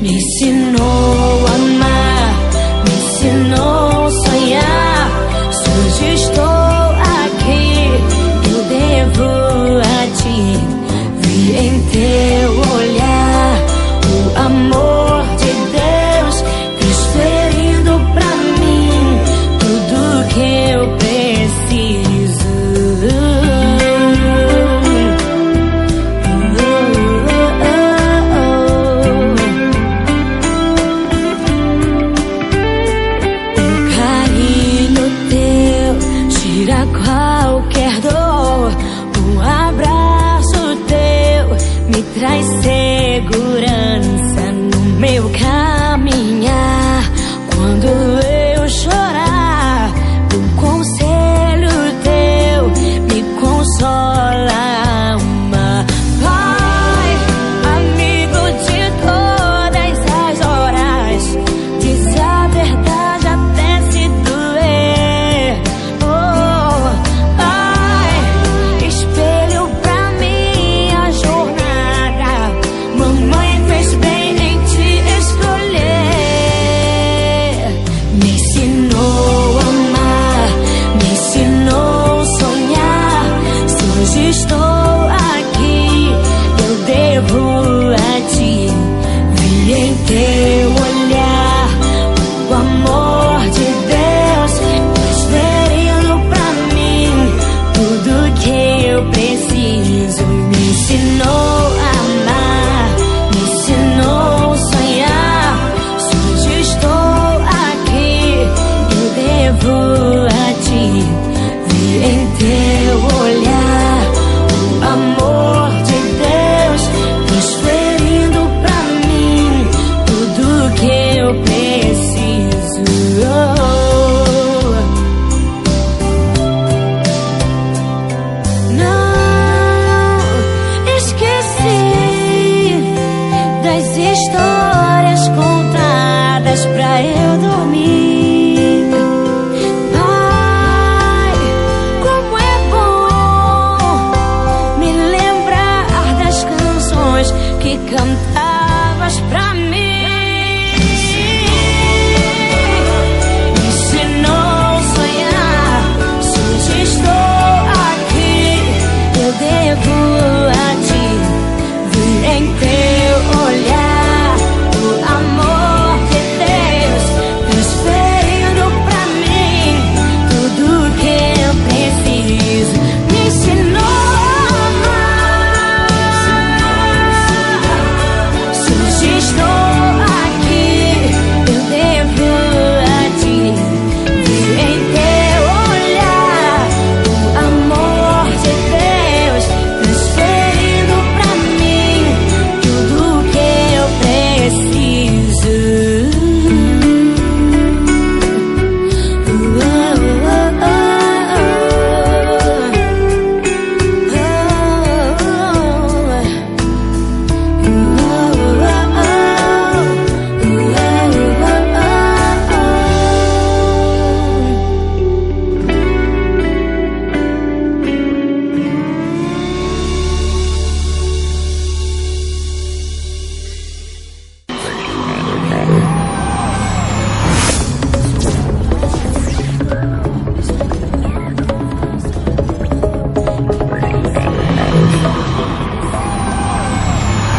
¡Mis sin nó! I say? histórias contadas pra eu dormir. Ai, como é bom me lembrar das canções que cantava.